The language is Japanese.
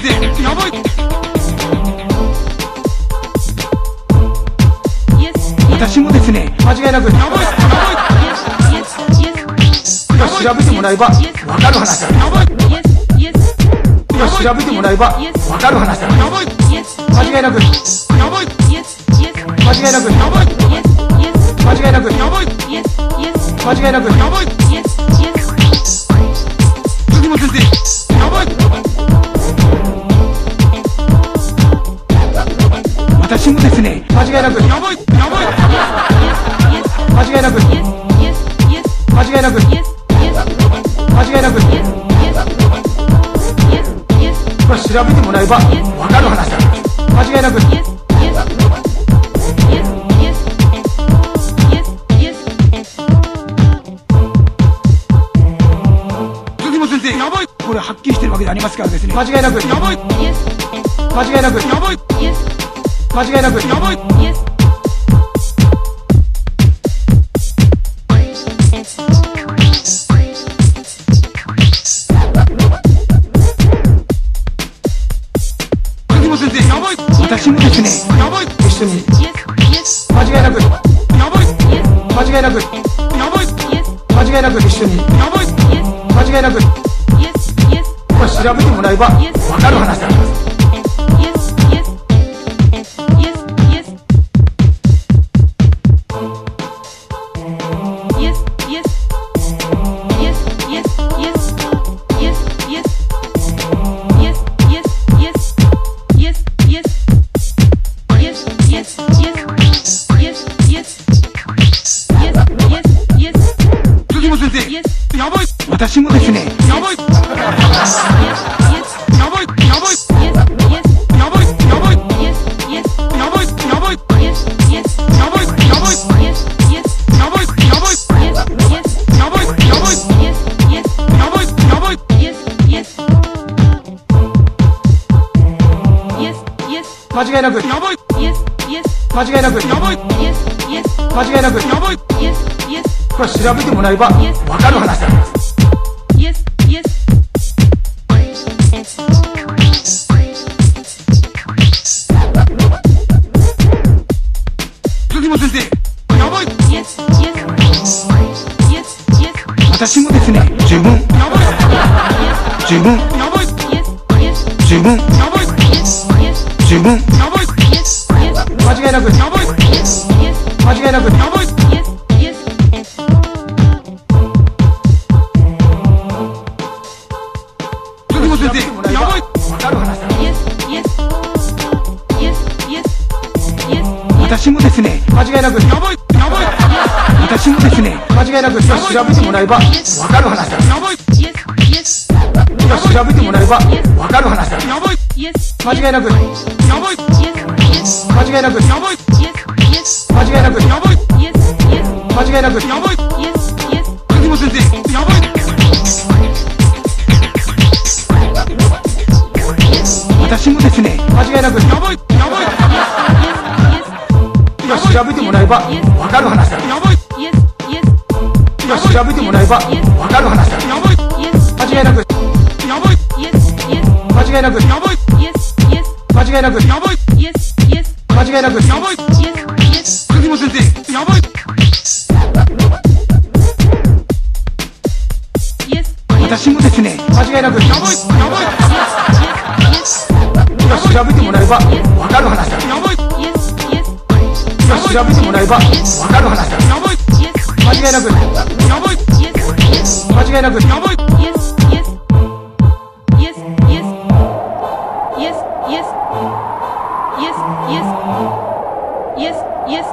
先生やばい私もですね、間違いなく、やばいや yes, yes, よし調べてもらえばわかる話だ。ばいやばい調べてもらえばわかる話だ。やばい間違いなく、やばい間違いなく、やばい間違いなく、やばい間違いなく、やばいやばいやばい。間違いなく、間違いなく、間違いなく、よし調べてもらえばわかる話だ。間違いなく、杉本先生やばい。これはっきりしてるわけでありますからですね、間違いなく、やばい。間違いなく、やばい。間違いなく、やばい真のですね一緒に。間違いなく。間違いなく間違いなく。一緒に間違いなくこれ調べてもらえば分かる話なんです私もですね。やばいやばいやばい間違いなく。やばい間違いなく。やばい間違いなく。やばいこれ調べてもらえば分かる話だ自分。自分。自分。自分。間違いなく。私もですね。間違いなく。いなく、調べてもらえばわかる話だ。調べてもらえばわかる話だ。やばい yes, 間違いなく、やばい yes, yes, 間違いなく、間違いなく、間違いなく、私もですね、間違いなく、いや調べてもらえばわかる話だ。調べてもらえばわかる話だ。やばい yes, 間違いなく、間違いなく、間違いなく、間違いなく、杉本先生やばい私もですね、間違いなく、よやばいやばい yes, し調べてもらえばわかる話だ。し調べてもらえばわかる話だ。やばい yes, 間違いなく、やばい yes, yes, 間違いなく、やばい yes, yes, yes, yes, yes, yes, yes, yes, yes, yes,